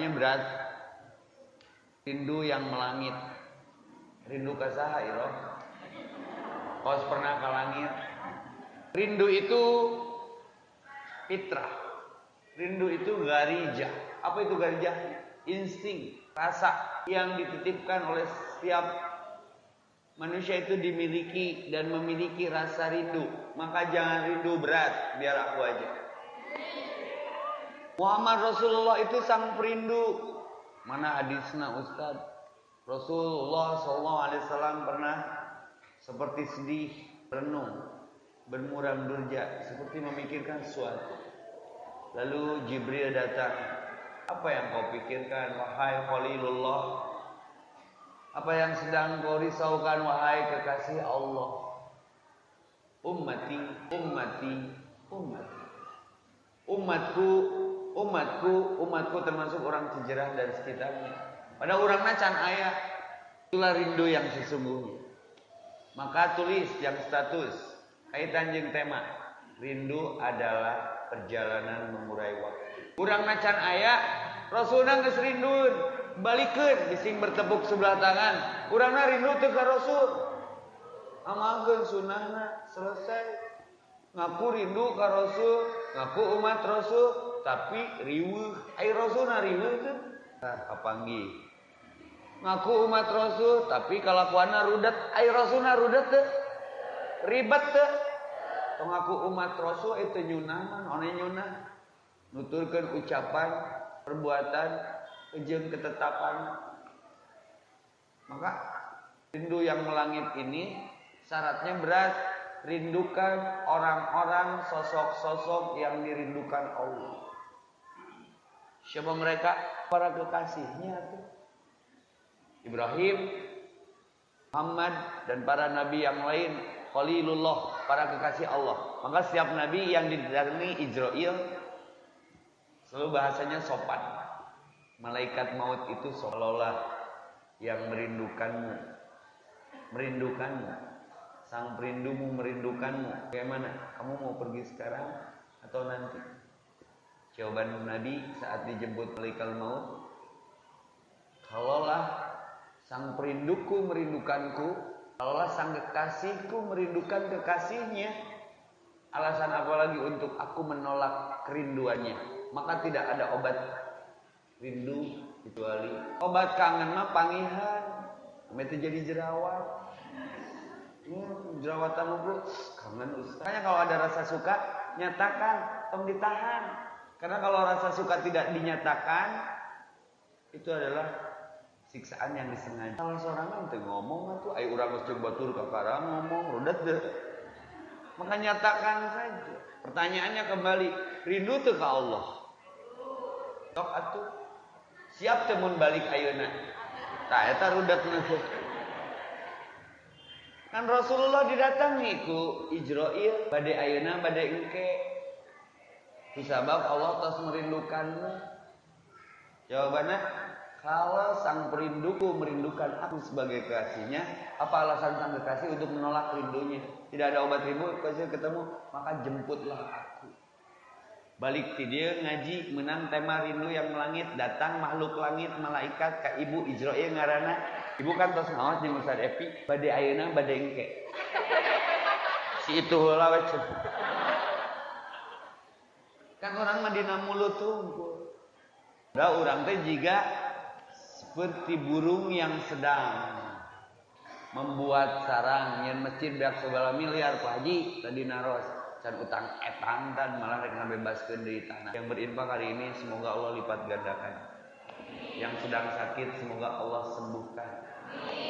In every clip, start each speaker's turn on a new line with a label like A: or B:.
A: Temanya berat. Rindu yang melangit. Rindu ke saha iro? Kos pernah ke langit. Rindu itu fitrah. Rindu itu garijah. Apa itu garijah? Insting, rasa yang dititipkan oleh setiap manusia itu dimiliki dan memiliki rasa rindu. Maka jangan rindu berat, biar aku aja. Muhammad Rasulullah itu sang perindu. Mana hadisnya Ustaz? Rasulullah SAW pernah seperti sedih, renung, bermuram durja, seperti memikirkan sesuatu. Lalu Jibril datang. Apa yang kau pikirkan, wahai Khalilullah? Apa yang sedang kau risaukan, wahai kekasih Allah? Ummati, ummati, ummati. Umatku, umatku, umatku termasuk orang Cijerah dan sekitarnya. Pada orang nacan ayah, itulah rindu yang sesungguhnya. Maka tulis yang status kaitan jeng tema rindu adalah perjalanan mengurai waktu. Kurang macan ayah, Rasulullah geus rindu balikeun bising bertepuk sebelah tangan. Kurangna rindu teu ka Rasul. Amalkeun sunnahna selesai. Ngaku rindu ka Rasul, ngaku umat Rasul, tapi riweuh. Ai Rasulna riweuh teu? Nah, kapanggih ngaku umat Rasul tapi kelakuannya rudet ay Rasulna rudet teh ribet teh ngaku umat Rasul itu nyunah one nyunah nuturkan ucapan perbuatan jeung ketetapan. Maka rindu yang melangit ini syaratnya berat rindukan orang-orang sosok-sosok yang dirindukan Allah siapa mereka para kekasihnya tuh Ibrahim, Muhammad dan para nabi yang lain Khalilullah, para kekasih Allah. Maka setiap nabi yang didatangi Israel selalu bahasanya sopan. Malaikat maut itu seolah-olah yang merindukanmu. Merindukanmu. Sang perindumu merindukanmu. Bagaimana? Kamu mau pergi sekarang atau nanti? Jawaban Nabi saat dijemput malaikat maut, kalaulah Sang perinduku merindukanku, Allah sang kekasihku merindukan kekasihnya. Alasan apa lagi untuk aku menolak kerinduannya? Maka tidak ada obat rindu kecuali obat kangen mah pangihan. Itu jadi jerawat. Hmm, jerawatan lu kangen Ustaz. Makanya kalau ada rasa suka nyatakan, tong ditahan. Karena kalau rasa suka tidak dinyatakan itu adalah siksaan yang disengaja. Kalau seorang kan ngomong tuh, ayo urang geus batur kakara ngomong, rudet deh. Nyatakan saja. Pertanyaannya kembali, rindu tuh ke Allah. Tok atuh. Siap temun balik ayeuna. Tah eta rudet nanti. Kan Rasulullah didatangi ku Ijrail bade ayeuna bade engke. Disabab Allah tos merindukanmu. Jawabannya kalau sang perinduku merindukan aku sebagai kekasihnya, apa alasan sang kekasih untuk menolak rindunya? Tidak ada obat rindu, kasih ketemu, maka jemputlah aku. Balik ti dia ngaji menang tema rindu yang melangit datang makhluk langit malaikat ke ibu Israel ngarana ibu kan tos ngawas jeung Ustaz Epi bade ayeuna bade engke si itu we kan orang mah dina mulut tuh da urang teh jiga seperti burung yang sedang membuat sarang. Yang masjid biar segala miliar Pak tadi naros. Dan utang etang dan malah rek ngabebaskeun dari tanah. Yang berinfak hari ini semoga Allah lipat gandakan. Yang sedang sakit semoga Allah sembuhkan.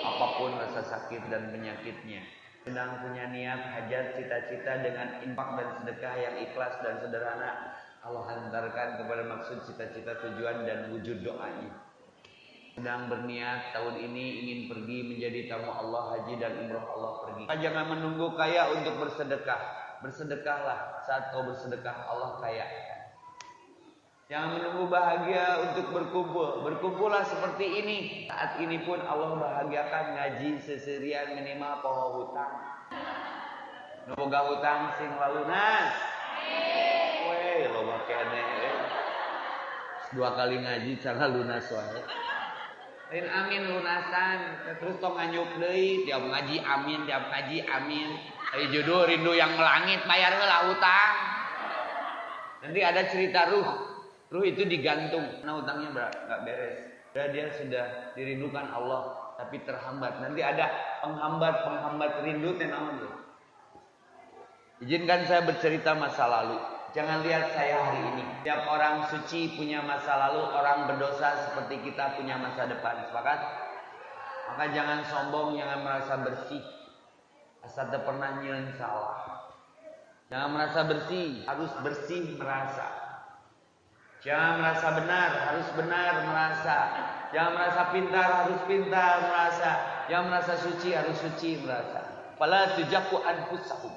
A: Apa pun rasa sakit dan penyakitnya sedang punya niat hajat cita-cita dengan infak dan sedekah yang ikhlas dan sederhana Allah hantarkan kepada maksud cita-cita tujuan dan wujud doanya sedang berniat tahun ini ingin pergi menjadi tamu Allah haji dan umroh Allah pergi. Jangan menunggu kaya untuk bersedekah. Bersedekahlah saat kau bersedekah Allah kaya. Jangan menunggu bahagia untuk berkumpul. Berkumpullah seperti ini. Saat ini pun Allah bahagiakan ngaji seserian minimal poho hutang. Nuboga hutang sing lalu nas. Weh, lo kene. dua kali ngaji cara lunas wae lain amin lunasan terus tong nganyuk deui tiap ngaji amin tiap ngaji amin Ayo judul rindu yang melangit bayar lah utang nanti ada cerita ruh ruh itu digantung nah utangnya nggak beres dan dia sudah dirindukan Allah tapi terhambat nanti ada penghambat penghambat rindu tenang izinkan saya bercerita masa lalu Jangan lihat saya hari ini. Tiap orang suci punya masa lalu, orang berdosa seperti kita punya masa depan. Sepakat? Maka jangan sombong, jangan merasa bersih. Asal pernah nyilen salah. Jangan merasa bersih, harus bersih merasa. Jangan merasa benar, harus benar merasa. Jangan merasa pintar, harus pintar merasa. Jangan merasa suci, harus suci merasa. Fala tujaku anfusahum.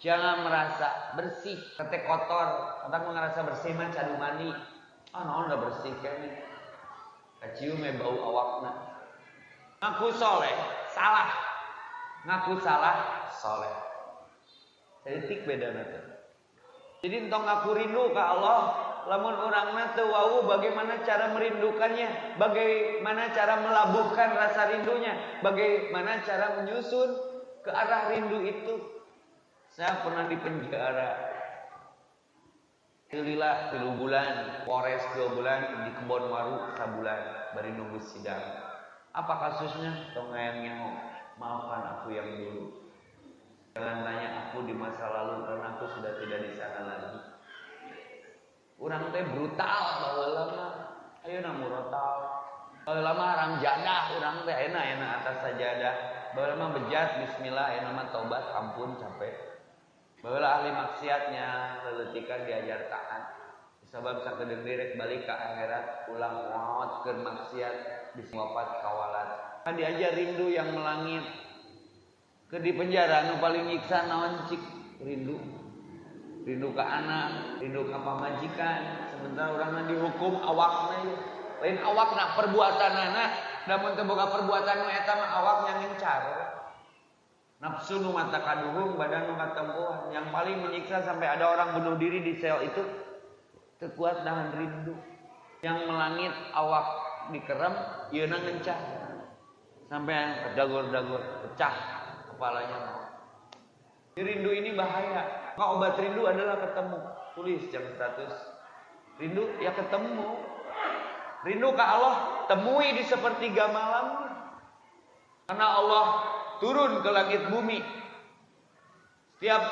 A: Jangan merasa bersih, kete kotor. Kadang ngerasa bersih mah cadu mandi. Ah, oh, udah bersih kayaknya. Kacium bau awakna. Ngaku soleh, salah. Ngaku salah, soleh. Jadi tik beda nanti. Jadi entong ngaku rindu ke Allah, lamun orang nate wau bagaimana cara merindukannya, bagaimana cara melabuhkan rasa rindunya, bagaimana cara menyusun ke arah rindu itu. Saya pernah di penjara. Kelilah tiga bulan, Polres dua bulan, di kebon waru sabulan, bari nunggu sidang. Apa kasusnya? Tongayangnya maafkan aku yang dulu. Jangan tanya aku di masa lalu karena aku sudah tidak di sana lagi. Orang teh brutal bahwa lama, ayo namu rotal. Bahwa lama haram jadah, orang teh enak enak atas sajadah. Bahwa lama bejat, Bismillah, enak nama taubat, ampun capek. Bahwa ahli maksiatnya leletikan diajar taat. Sebab sakedeng direk balik ke akhirat ulang maut ke maksiat diswapat kawalat. Kan diajar rindu yang melangit. Ke di penjara nu paling nyiksa naon cik rindu. Rindu ke anak, rindu ke pamajikan. Sementara orang dihukum awakna ya. Lain awakna perbuatan anak, namun terbuka perbuatan eta mah awaknya ngencar. Nafsu nu mata kaduhung, badan nu katempuhan. Yang paling menyiksa sampai ada orang bunuh diri di sel itu kekuat dengan rindu. Yang melangit awak dikerem, iya ngencah. Sampai dagor-dagor, pecah kepalanya. Rindu ini bahaya. Maka obat rindu adalah ketemu. Tulis jam status. Rindu ya ketemu. Rindu ke Allah, temui di sepertiga malam. Karena Allah turun ke langit bumi. Setiap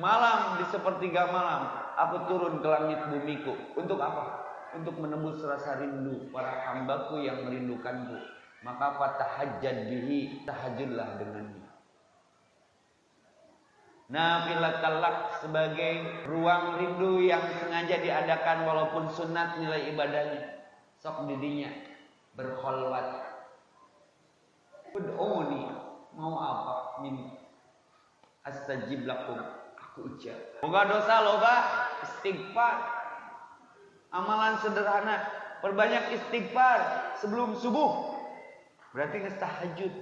A: malam di sepertiga malam, aku turun ke langit bumiku. Untuk apa? Untuk menembus rasa rindu para hambaku yang merindukanku. Maka fatahajjad bihi, tahajudlah dengannya. Nafilat talak sebagai ruang rindu yang sengaja diadakan walaupun sunat nilai ibadahnya. Sok didinya. Berkholwat. Ud'uni mau apa? Min. Astajib lakum. Aku ucap. Moga dosa loba istighfar. Amalan sederhana. Perbanyak istighfar sebelum subuh. Berarti tahajud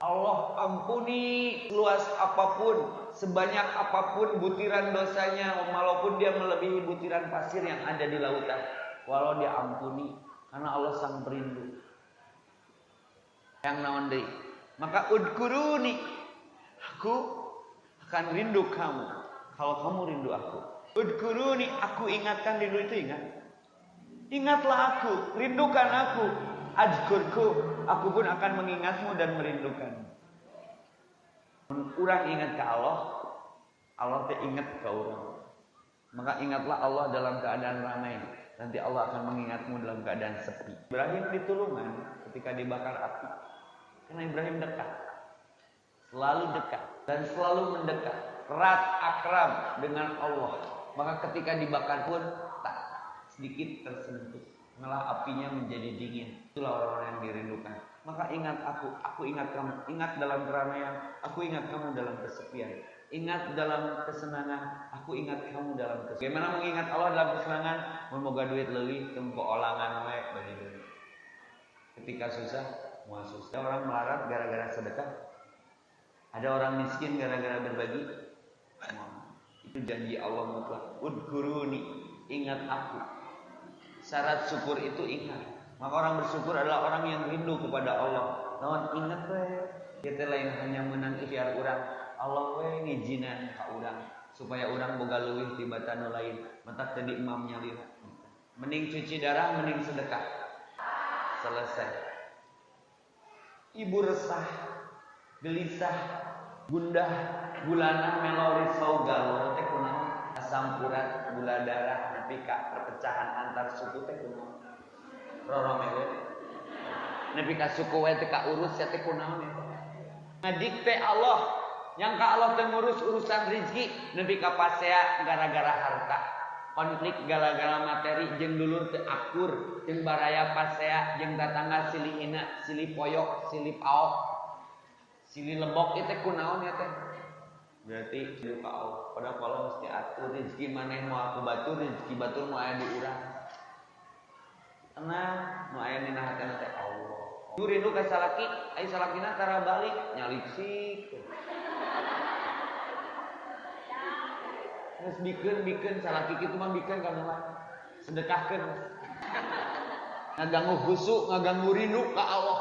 A: Allah ampuni luas apa pun sebanyak apa pun butiran dosanya walaupun dia melebihi butiran pasir yang ada di lautan walau dia ampuni karena Allah sang perindu yang naon deui maka udkuruni. Aku akan rindu kamu. Kalau kamu rindu aku. Udkuruni. Aku ingatkan rindu itu ingat. Ingatlah aku. Rindukan aku. Adkurku. Aku pun akan mengingatmu dan merindukan. Orang ingat ke Allah. Allah teh ingat ke orang. Maka ingatlah Allah dalam keadaan ramai. Nanti Allah akan mengingatmu dalam keadaan sepi. Ibrahim ditulungan ketika dibakar api. Karena Ibrahim dekat. Selalu dekat. Dan selalu mendekat. Erat akram dengan Allah. Maka ketika dibakar pun tak sedikit tersentuh. Malah apinya menjadi dingin. Itulah orang-orang yang dirindukan. Maka ingat aku, aku ingat kamu. Ingat dalam keramaian, aku ingat kamu dalam kesepian. Ingat dalam kesenangan, aku ingat kamu dalam kesepian. Bagaimana mengingat Allah dalam kesenangan? Memoga duit lebih, tempo olangan bagi duit. Ketika susah, muasus. Ada orang melarat gara-gara sedekah. Ada orang miskin gara-gara berbagi. Itu janji Allah mutlak. Udkuruni, ingat aku. Syarat syukur itu ingat. Maka orang bersyukur adalah orang yang rindu kepada Allah. Namun ingat we, kita lain hanya menang ikhtiar orang. Allah we ngijinan ka orang supaya orang boga leuwih tibatan lain. Mentak tadi imamnya lira. Mending cuci darah, mending sedekah. Selesai. Ibu resah, gelisah, gundah, gulana, melori, saugal, teh kunaon? Asam urat, gula darah, nepi ka perpecahan antar suku teh kunaon? Roro mewe. Nepi ka suku we urus ya teh kunaon eta? Ngadikte Allah. Yang ka Allah ngurus urusan rezeki nepi ka pasea gara-gara harta. Konflik gara-gara materi jeung dulur teu akur jeung baraya pasea jeung tatangga silih hina silih poyok silih paok silih lebok itu kunaon ya teh? Berarti silih paok pada kalau mesti atur rezeki maneh mau aku batur rezeki batur mau aya di urang tenang nu aya dina hatena teh Allah Nu rindu ka salaki, ai salakina tara balik nyalik sik. Terus bikin bikin salaki kitu mah bikin ka mah sedekahkeun. Ngaganggu husuk, ngaganggu rindu ka Allah.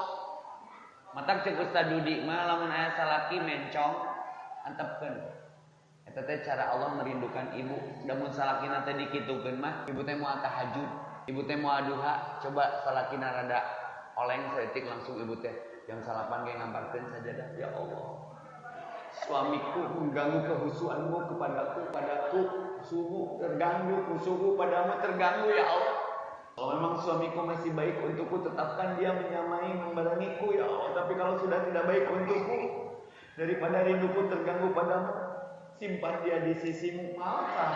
A: Matak cek Ustaz Dudi mah lamun aya salaki mencong antepkeun. Eta teh cara Allah merindukan ibu. Damun salakina teh dikitukeun mah ibu teh moal tahajud, ibu teh moal duha, coba salakina rada oleng sedetik langsung ibu teh. Yang salapan kayak ngambarkan saja dah ya Allah. Suamiku mengganggu kehusuanmu kepadaku padaku suhu terganggu suhu padamu terganggu ya Allah. Kalau memang suamiku masih baik untukku tetapkan dia menyamai membarengiku ya Allah. Tapi kalau sudah tidak baik untukku daripada rinduku terganggu padamu simpan dia di sisimu. Maafkan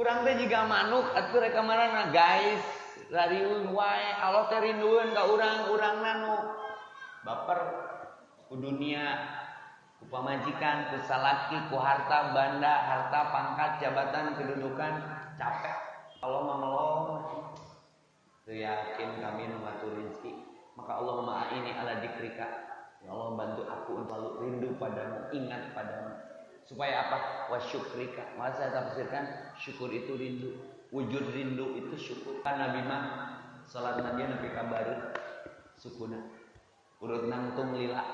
A: kurang teh juga manuk atuh reka marana guys. Rariun wae Allah teh rindueun ka urang-urangna nu baper ku dunia ku pamajikan ku salaki ku harta banda harta pangkat jabatan kedudukan capek. Allah mah melong yakin kami mengatur rezeki maka Allah maha ini ala dikrika ya Allah bantu aku untuk rindu padamu ingat padamu supaya apa? Wasyukrika maka saya tafsirkan syukur itu rindu. Wujud rindu itu syukur. Kan Nabi mah salat nabi nabi kabari sukuna. Urut nangtung lila.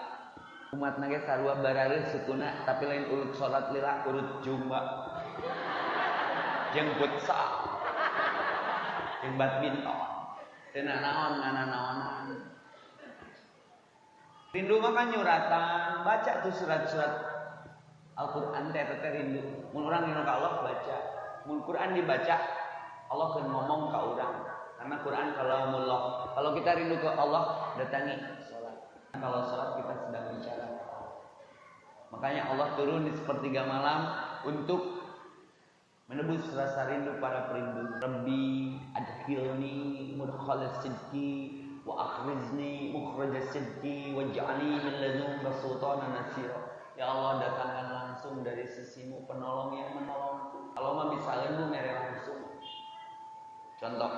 A: Umat nage sarua barareun sukuna tapi lain urut salat lila urut jumba. Jeung futsal jeung badminton. Teu naon ngana naonan. Rindu mah kan nyuratan. Baca tuh surat-surat Al-Qur'an teh teh rindu. Mun urang rindu ka Allah baca. Mun Quran dibaca Allah akan ngomong ke orang karena Quran kalau mullah kalau kita rindu ke Allah datangi sholat. Kalau sholat kita sedang bicara. Makanya Allah turun di sepertiga malam untuk menebus rasa rindu para perindu. Rabbi adkhilni mudkhala sidqi wa akhrizni mukhraja sidqi waj'alni min ladunka sultanan nasira. Ya Allah datangkan langsung dari sisimu penolong yang menolongku kalau mah bisa rindu mere langsung Contoh,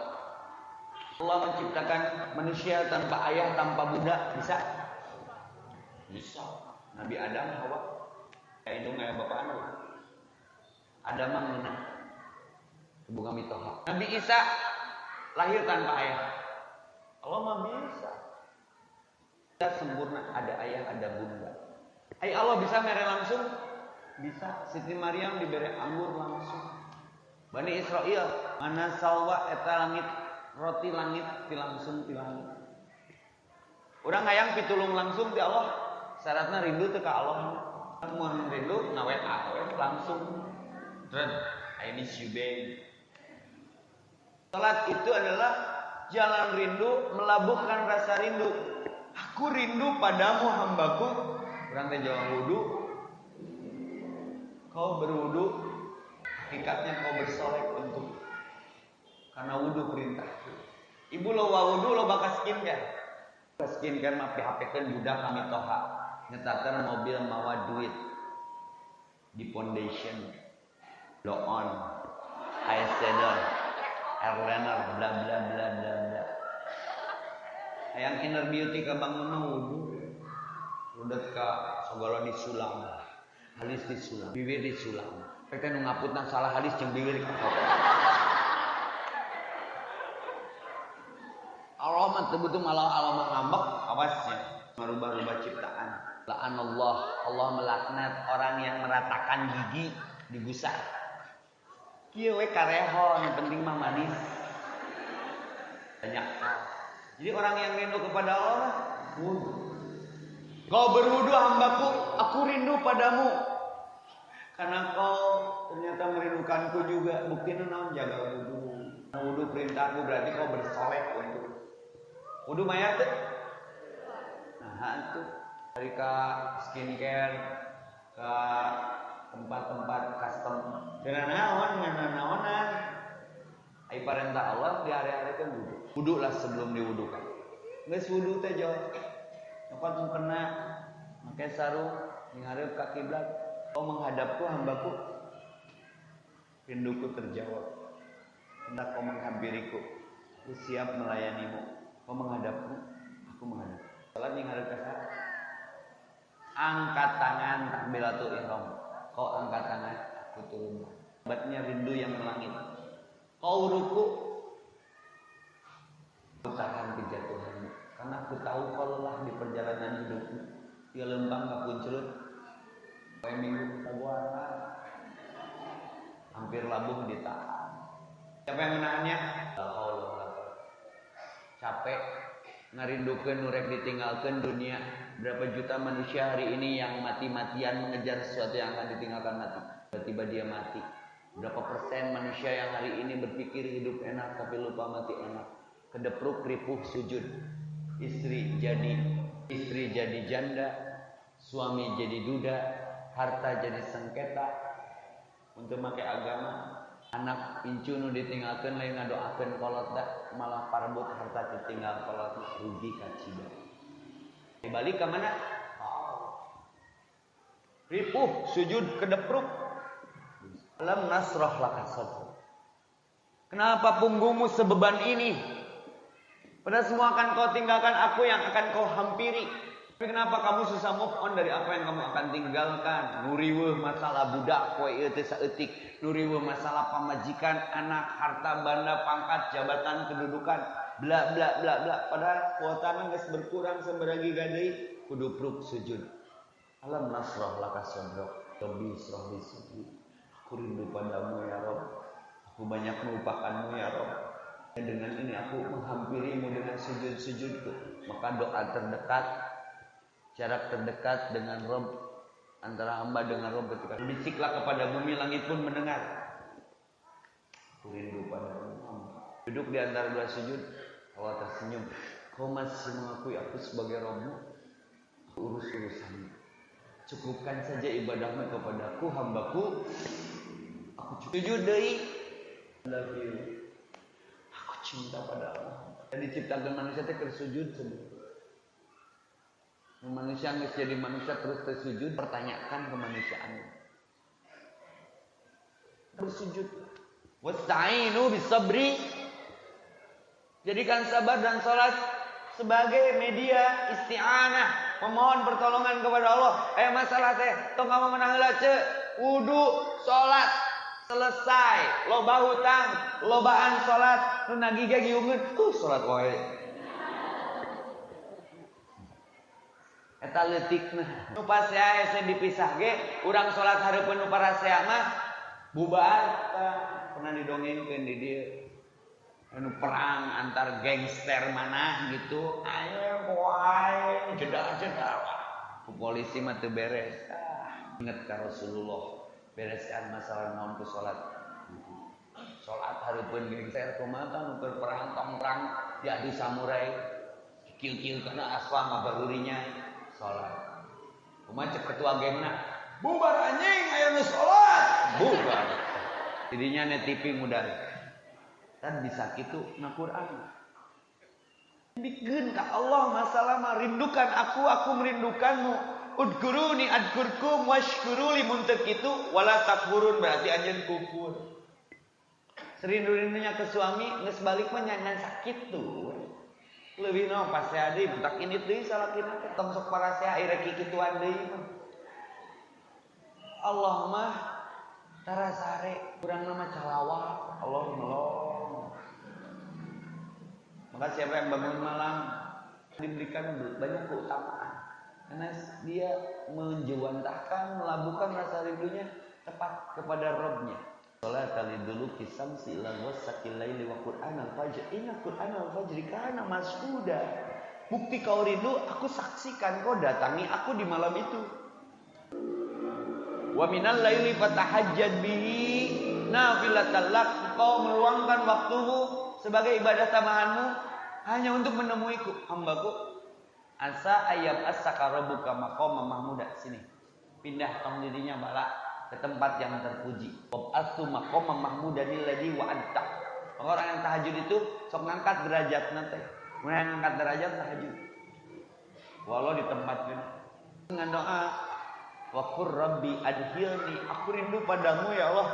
A: Allah menciptakan manusia tanpa ayah, tanpa bunda, bisa? Bisa. Nabi Adam, Hawa, kayak itu nggak bapak anu. Adam menang. Bunga mitoha. Nabi Isa lahir tanpa ayah. Allah mah bisa. Kita sempurna, ada ayah, ada bunda. Ayah Allah bisa mere langsung? Bisa. Siti Maryam diberi anggur langsung. Bani Israel mana salwa eta langit roti langit langsung ti langit. Urang hayang pitulung langsung ti Allah. Syaratna rindu teh ka Allah. Mun rindu nawe awe langsung. Dren, I miss you babe. Salat itu adalah jalan rindu melabuhkan rasa rindu. Aku rindu padamu hambaku. Urang teh jawab wudu. Kau berwudu hakikatnya kau bersolek untuk karena wudhu perintah. Ibu lo wa wudhu lo bakal skincare. Skincare mah PHP kan budak kami toha. Nyetakan mobil mawa duit di foundation, blow on, eyeshadow, airliner, bla bla bla bla bla. Yang inner beauty ke bangun wudhu. Udah ke segala disulam, halis disulam bibir di sulam. kita nu nang salah halis jeng bibir kapok Allah mah tebutu malah Allah mah ngambek awasnya merubah-rubah ciptaan la'an Allah Allah melaknat orang yang meratakan gigi digusar kieu we karehon yang penting mah manis banyak jadi orang yang rindu kepada Allah wudhu. Kau berwudhu, hambaku, aku rindu padamu karena kau ternyata merindukanku juga. Bukti naon jaga wudhu. Wudhu perintahku berarti kau bersolek untuk wudhu mayat nah itu. Dari ke skincare ke tempat-tempat custom. Dengan naon dengan naonan ai perintah Allah di area-area kan wudhu. Wudhu lah sebelum diwudukan geus wudhu teh jauh mau kena pakai sarung ngarep ka kiblat kau menghadapku hambaku. Rinduku terjawab. Hendak kau menghampiriku. Aku siap melayanimu. Kau menghadapku aku menghadap. Salat ngarep ka angkat tangan takbiratul ihram kau angkat tangan aku turun. Batnya rindu yang melangit. Kau ruku. Tahan kejatuhanmu. Karena aku tahu kalau lah di perjalanan hidupmu. Dia lembang gak puncelut Kayak minggu kita puasa hampir labuh ditahan siapa yang menahannya? Allah capek. Ngerindukan nurek ditinggalkan dunia. Berapa juta manusia hari ini yang mati-matian mengejar sesuatu yang akan ditinggalkan mati. Tiba-tiba dia mati. Berapa persen manusia yang hari ini berpikir hidup enak tapi lupa mati enak? Kedepruk ripuh sujud. Istri jadi istri jadi janda suami jadi duda harta jadi sengketa untuk pakai agama. Anak incu nu ditinggalkan lain ngadoakeun kolot dah malah parbut harta ditinggal kolot rugi kacida dibalik ke mana? Ripuh sujud kedepruk. Lam nasroh laka kenapa punggungmu sebeban ini? Pada semua akan kau tinggalkan aku yang akan kau hampiri tapi kenapa kamu susah move on dari apa yang kamu akan tinggalkan? Nuriwe masalah budak, kue itu seetik. Nuriwe masalah pamajikan, anak, harta, benda, pangkat, jabatan, kedudukan. Bla bla bla bla. Padahal kuotana nggak berkurang seberagi gadai. Kudu pruk sujud. Alam nasroh laka sodrok. Tobi sroh disudi. Aku rindu padamu ya Rob. Aku banyak melupakanmu ya Rob. Dengan ini aku menghampirimu dengan sujud-sujudku. Maka doa terdekat jarak terdekat dengan Rob antara hamba dengan Rob ketika bisiklah kepada bumi langit pun mendengar. Rindu pada duduk di antara dua sujud Allah tersenyum. Kau masih mengakui aku sebagai Robmu? Urus urusanmu. Cukupkan saja ibadahmu kepadaku hambaku. Aku sujud dari love you. Aku cinta padamu. Dan diciptakan manusia bersujud sendiri Manusia nggak jadi manusia terus tersujud, pertanyakan kemanusiaannya. Bersujud. Wasta'inu bisabri. Jadikan sabar dan sholat sebagai media isti'anah. Memohon pertolongan kepada Allah. Eh masalah teh, tong kamu menang ce, wudu, sholat, selesai. Loba hutang, lobaan sholat, nu nagiga giungeun, tuh sholat wae. Eta letikna. Nu pas saya saya dipisah ge, urang salat hareupeun nu parasea mah bubar pernah didongengkeun di dieu. Anu perang antar gangster mana gitu. Ayo wae jeda-jeda. Polisi mah teu beres. Ah, inget ka Rasulullah bereskan masalah naon ku salat. Salat hareupeun gangster kumaha nu perang tong-perang jadi samurai. Kieu-kieu kana aswa ngabarurinya sholat. Kumacek ketua gengna, bubar anjing ayo sholat, bubar. Jadinya netipi mudah. Dan bisa gitu na Quran. Bikin ke Allah masalah mah rindukan aku, aku merindukanmu. Udguruni adgurkum washkuruli muntek itu wala takburun berarti anjen kufur. Serindu-rindunya ke suami nges balik menyanyian sakit tuh lebih no pas saya di tak ini tuh salah kita ketemu sok para akhirnya kiki tuan deh Allah mah tara sare kurang nama calawa Allah melong Maka siapa yang bangun malam diberikan banyak keutamaan. Karena dia menjewantahkan, melabuhkan rasa rindunya tepat kepada Robnya. Salat dulu kisam ila wasakil laili wa Qur'an al-fajr. Qur'an al-fajr. Bukti kau rindu, aku saksikan kau datangi aku di malam itu. Wa minal laili fatahajjad bihi nafilatan lak. Kau meluangkan waktumu sebagai ibadah tambahanmu hanya untuk menemuiku, hambaku. Asa ayam asaka rabbuka maqama mahmuda sini. Pindah tong dirinya balak ke tempat yang terpuji. Wab'atsu maqama mahmudan alladhi wa'adta. Orang yang tahajud itu sok ngangkat derajat nanti. Mulai ngangkat derajat tahajud. Walau di tempat ini. Dengan doa Wa qur rabbi adhilni aku rindu padamu ya Allah.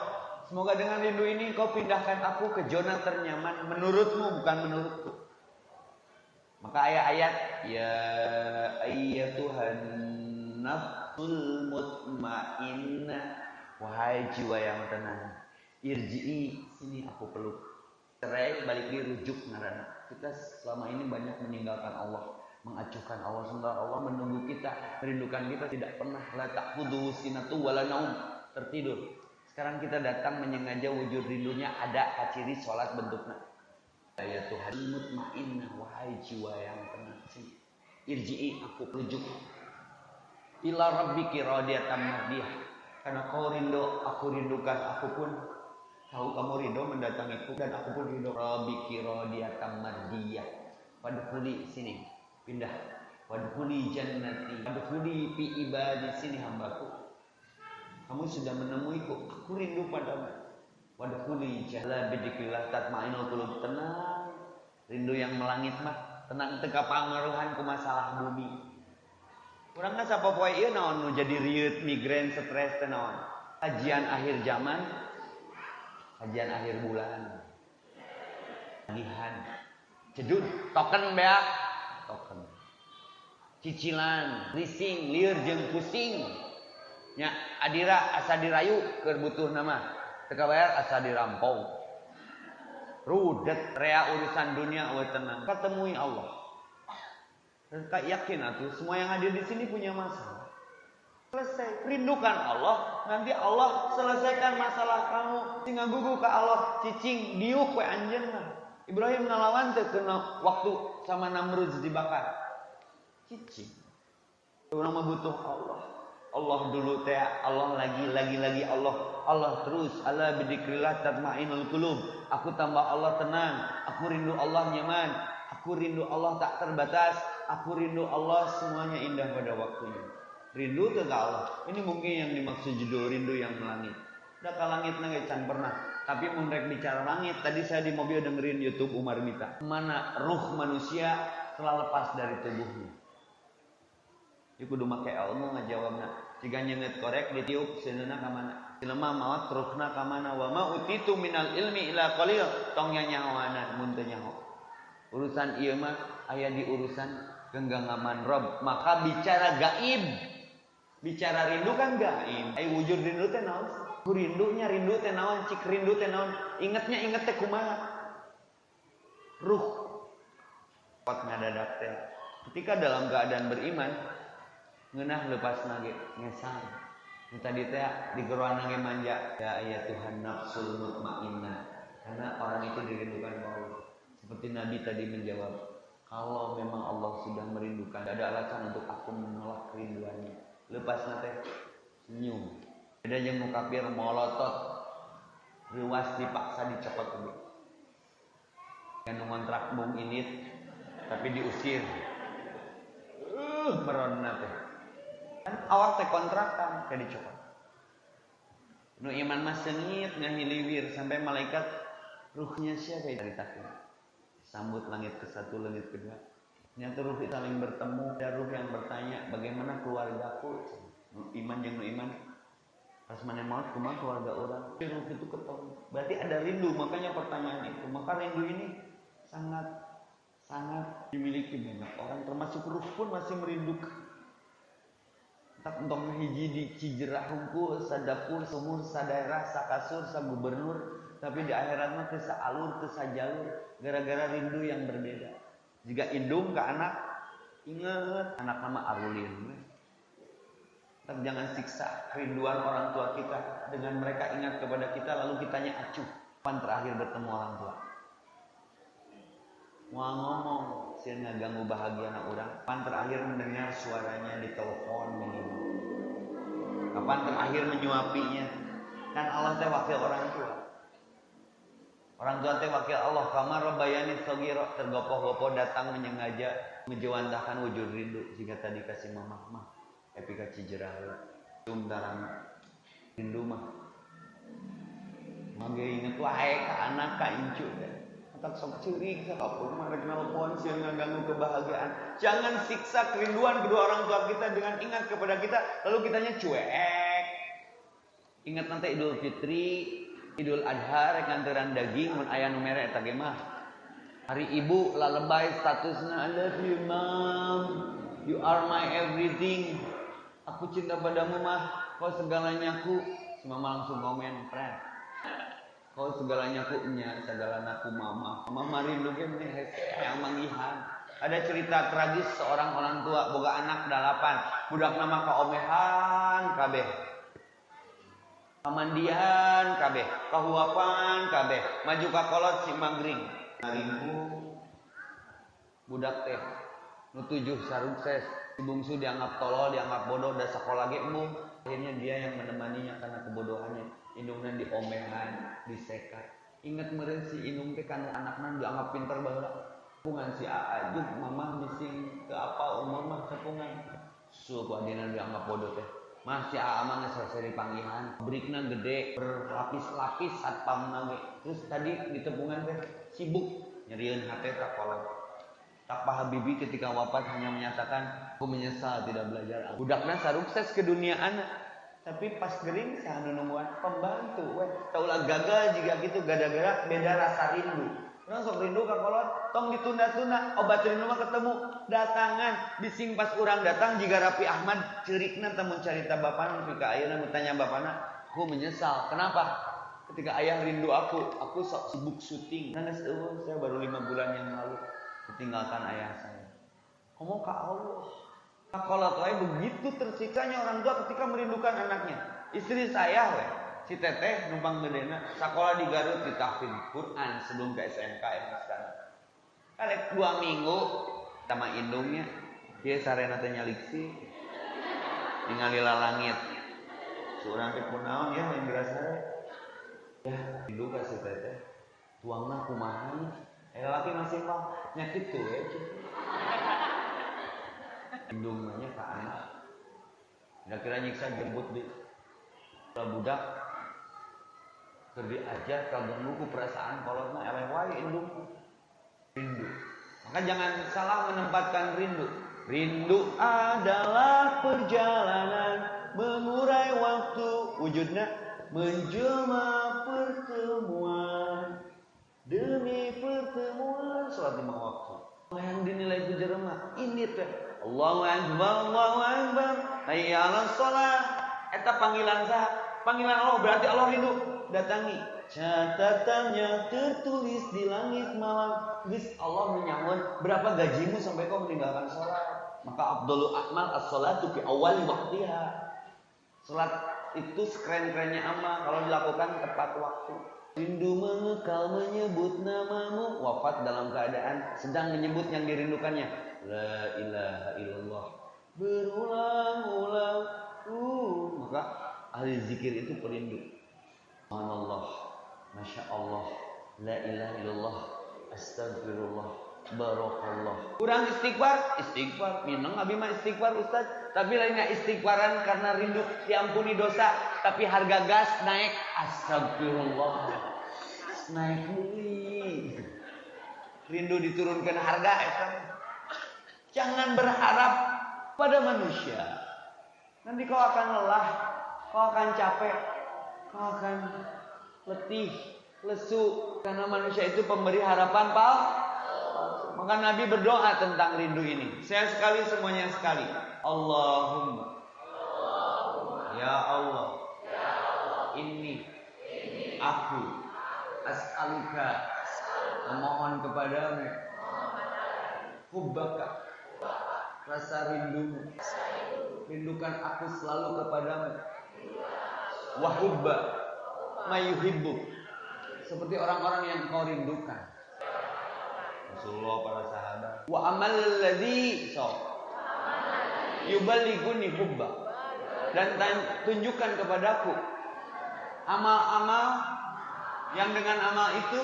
A: Semoga dengan rindu ini kau pindahkan aku ke zona ternyaman menurutmu bukan menurutku. Maka ayat-ayat ya ayyatuhan nafsul mutmainnah Wahai jiwa yang tenang, irji'i sini aku peluk. Cerai balik dirujuk narana. Kita selama ini banyak meninggalkan Allah, mengacuhkan Allah sementara Allah menunggu kita, merindukan kita tidak pernah la ta'khudhu sinatu wala naum, tertidur. Sekarang kita datang menyengaja wujud rindunya ada ciri sholat bentuknya. Ya Tuhan mutmainnah wahai jiwa yang tenang sini. Irji'i aku rujuk ila rabbiki radiyatan mardiyah karena kau rindu, aku rindukan, aku pun tahu kamu rindu mendatangiku dan aku pun rindu. Rabbi radiyatan mardiyah. Wadkhuli sini, pindah. Wadkhuli jannati. Wadkhuli fi ibadi sini hambaku. Kamu sudah menemuiku, aku rindu padamu. Wadkhuli jalla bidikillah tatmainul qulub tenang. Rindu yang melangit mah tenang teka pangaruhan ku masalah bumi. kurang sappoe naon nu jadi riut migrain stres tenon kajian akhir zaman kajian akhir bulan. Tagihan cedut token beak token. Cicilan leasing liur jeng pusing. Nya adira asa dirayu keur butuh nama. Teka bayar asa dirampau. Rudet rea urusan dunia we tenang. Ketemui Allah. Dan yakin atuh semua yang hadir di sini punya masalah. Selesai, rindukan Allah, nanti Allah selesaikan masalah kamu. Tinggal gugu ke Allah, cicing diuk we anjeunna. Ibrahim ngalawan teh kena waktu sama Namrud dibakar. Cicing. Orang butuh Allah. Allah dulu teh, Allah lagi lagi lagi Allah. Allah terus. Allah bidzikrillah tatmainul qulub. Aku tambah Allah tenang. Aku rindu Allah nyaman. Aku rindu Allah tak terbatas. Aku rindu Allah semuanya indah pada waktunya. Rindu ke Allah. Ini mungkin yang dimaksud judul rindu yang melangit. Udah ke langit nggak can pernah. Tapi mereka bicara langit. Tadi saya di mobil dengerin YouTube Umar Mita. Mana ruh manusia telah lepas dari tubuhnya. Iku kudu make ilmu ngajawabna. Jika nyenget korek ditiup seunana ka mana? Maot ruhna ka mana? Wa ma utitu minal ilmi ila qalil. Tong nyawana mun teu. Urusan ieu mah aya di urusan genggaman Rob. Maka bicara gaib. Bicara rindu kan gaib. Ay wujud rindu teh naon? Rindunya rindu teh naon? Cik rindu teh naon? Ingetnya inget teh kumaha? Ruh. Pot ngadadak teh. Ketika dalam keadaan beriman ngeunah lepas nage ngesang tadi teh digeruan nage manja ya ayat Tuhan nafsul mutmainnah. Karena orang itu dirindukan Allah. Seperti Nabi tadi menjawab kalau memang Allah sudah merindukan, tidak ada alasan untuk aku menolak kerinduannya. Lepas nanti senyum. Ada yang mau kafir molotot, ruas dipaksa dicopot dulu. Yang ngontrak bung ini, tapi diusir. Uh, meron nanti. Kan awak teh kontrakan kayak dicopot. Nu iman mas sengit ngahiliwir sampai malaikat ruhnya siapa yang ceritakan sambut langit ke satu, langit kedua. Ternyata ruh itu saling bertemu, ada ruh yang bertanya, bagaimana keluargaku? Iman yang iman. Pas mana maut, ke mana keluarga orang? Ruh itu ketemu. Berarti ada rindu, makanya pertanyaan itu. Maka rindu ini sangat sangat dimiliki banyak orang, termasuk ruh pun masih merindukan. Tak untuk hiji di Cijerah hungkul, sadapur, sumur, sadaerah, sakasur, sa gubernur, Tapi di akhirat mah tesa alur, tesa jalur. Gara-gara rindu yang berbeda. Jika indung ke anak, ingat anak nama Arulin. Tapi jangan siksa kerinduan orang tua kita dengan mereka ingat kepada kita lalu kitanya acuh. Kapan terakhir bertemu orang tua? Mau ngomong, sih ganggu bahagia anak orang. Kapan terakhir mendengar suaranya di telepon minimal? Kapan terakhir menyuapinya? Kan Allah teh wakil orang tua. Orang tua teh wakil Allah. Kamar bayani sogiro tergopoh-gopoh datang menyengaja menjewantahkan wujud rindu. Jika tadi kasih mama mah epika cijerah tum dalam rindu mah. Mage inget wae ka anak ka incu tak sok curi ka. Kapur mah rek nelpon sieun ngaganggu kebahagiaan. Jangan siksa kerinduan kedua orang tua kita dengan ingat kepada kita lalu kitanya cuek. Ingat nanti Idul Fitri Idul Adha rek nganteran daging mun aya nu mere eta ge mah hari ibu lalebay statusna I love you mom you are my everything Aku cinta padamu mah, kau segalanya ku. Si mama langsung komen, friend. Kau segalanya ku nya, segalanya ku mama. Mama rindu nih, yang mangihan. Ada cerita tragis seorang orang tua boga anak delapan. Budak nama kaomehan kabeh. Kamandian kabeh, kahuapan kabeh. Maju ka kolot si manggring. Ngaringku budak teh nu tujuh sarukses Si bungsu dianggap tolol, dianggap bodoh, dan sekolah lagi embung. Akhirnya dia yang menemaninya karena kebodohannya. Indungnya diomehan, disekat. Ingat meren si Indung teh kan anaknya dianggap pinter banget. Pungan si Aajuk, mama bising ke apa umur mah sepungan. Suku adina dianggap bodoh teh. Masih aman selesai panggilan, berikna gede, berlapis-lapis satpam nage. Terus tadi di tepungan teh sibuk nyeriin hati tak kolot. Tak Habibi ketika wafat hanya menyatakan, aku menyesal tidak belajar. Budaknya sukses ke dunia anak. Tapi pas gering saya nungguan pembantu. Weh, taulah gagal jika gitu gara-gara beda rasa rindu. Orang sok rindu ke kolot, tong ditunda-tunda, obat rindu mah ketemu, datangan, bising pas orang datang jika Rapi Ahmad cerikna temun cerita bapana ketika ayahnya bertanya bapana, aku menyesal. Kenapa? Ketika ayah rindu aku, aku sok sibuk syuting. Nangis saya baru lima bulan yang lalu ditinggalkan ayah saya. Ngomong ke Allah. Kalau tuh begitu tersiksanya orang tua ketika merindukan anaknya. Istri saya, weh, si teteh numpang bedena, sekolah di Garut di tahfidz Quran sebelum ke SMK yang sekarang. Kali dua minggu sama indungnya, dia sarena liksi, ningalila langit. Seorang teh ya yang berasa ya rindu kasih teteh tuangna kumaha Eh laki masih mau nyakit tuh ya. Indungnya ke anak. Kira-kira nyiksa jemput di budak aja kalau buku perasaan kalau eleh wae indung rindu. Maka jangan salah menempatkan rindu. Rindu adalah perjalanan mengurai waktu wujudnya menjelma pertemuan demi pertemuan sholat lima waktu. Yang dinilai jerema ini teh Allahu Akbar, Allahu Akbar, hayya 'alas shalah. Eta panggilan sah, panggilan Allah berarti Allah rindu datangi. Catatannya tertulis di langit malam. Bis Allah menyambut berapa gajimu sampai kau meninggalkan sholat. Maka Abdul Akmal as-salatu fi awali waktiha. Salat itu sekeren-kerennya amal kalau dilakukan tepat waktu. Rindu mengekal menyebut namamu Wafat dalam keadaan sedang menyebut yang dirindukannya La ilaha illallah Berulang-ulang uh, Maka ahli zikir itu perindu Allah Masya Allah La ilaha illallah. Astagfirullah Barakallah. Kurang istighfar? Istighfar. Minang abi mah istighfar Ustaz. Tapi lainnya istighfaran karena rindu diampuni dosa. Tapi harga gas naik. Astagfirullah naik beli rindu diturunkan harga itu jangan berharap pada manusia. Nanti kau akan lelah kau akan capek akan letih lesu. Karena manusia itu pemberi harapan pal maka Nabi berdoa tentang rindu ini. Saya sekali semuanya sekali. Allahumma. Ya Allah. Ini aku. As'aluka. Memohon kepadamu. Hubbaka. Rasa rindumu. Rindukan aku selalu kepadamu wahubba. Mayuhibbu. Seperti orang-orang yang kau rindukan. Rasulullah para sahabat. Wa amal ladzi so. Yuballighuni hubba. Dan tunjukkan kepadaku amal-amal yang dengan amal itu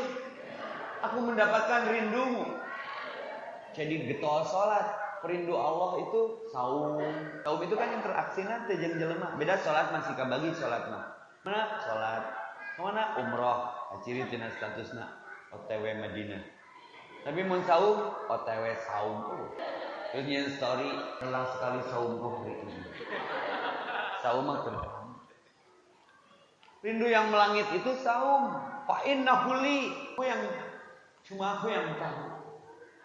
A: aku mendapatkan rindumu. Jadi getol salat perindu Allah itu saum. Saum itu kan interaksi nanti jeung jelema. Beda salat masih kabagi salat mah. Mana salat? Mana umroh? Aciri tina statusna OTW Madinah. Tapi mun saum OTW saum. Terus nyen story telah sekali saum kuhri. Saum mah Rindu yang melangit itu saum. Fa innahu li. Aku yang cuma aku yang tahu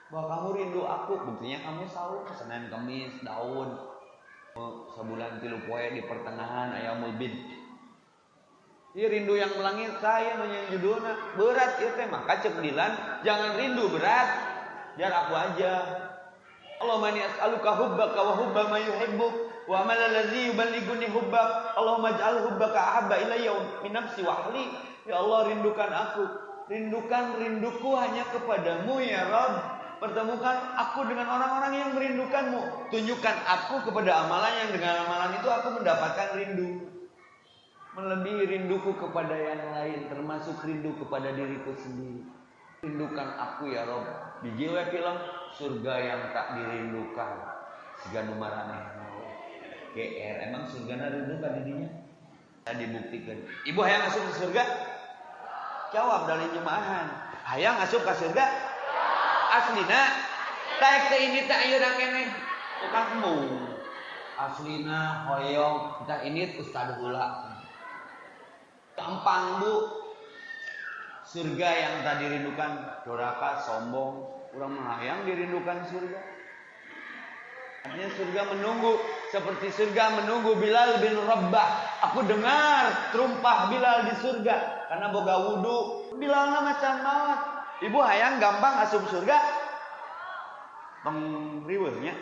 A: bahwa kamu rindu aku. Buktinya kamu sahur. Senin kemis daun. Sebulan tilu poe di pertengahan ayamul bid. Iya rindu yang melangit. Saya nanya judulnya berat ya teh maka cek dilan jangan rindu berat. Biar aku aja. Allah mani as'aluka hubbaka wa hubba ma yuhibbuk wa amal allazi yuballighuni hubbak. Allahumma ij'al hubbaka ahabba ilayya min nafsi wa ahli. Ya Allah rindukan aku. Rindukan rinduku hanya kepadamu ya Rabb Pertemukan aku dengan orang-orang yang merindukanmu. Tunjukkan aku kepada amalan yang dengan amalan itu aku mendapatkan rindu. Melebihi rinduku kepada yang lain. Termasuk rindu kepada diriku sendiri. Rindukan aku ya Rob. Di jiwa film surga yang tak dirindukan. Siga numaraneh. GR. Emang surga rindukan dirinya? Saya dibuktikan. Ibu hayang masuk ke surga? Jawab dari jemaah. Hayang masuk ke surga? Aslina taek teh ini tak ayeuna keneh tukangmu. Aslina hoyong kita ini ustad heula gampang bu. Surga yang tadi rindukan doraka sombong. Kurang menghayang dirindukan surga. Artinya surga menunggu seperti surga menunggu Bilal bin Rabbah. Aku dengar terumpah Bilal di surga karena boga wudhu Bilal macam maut Ibu hayang gampang asup surga. Pengriweuhnya.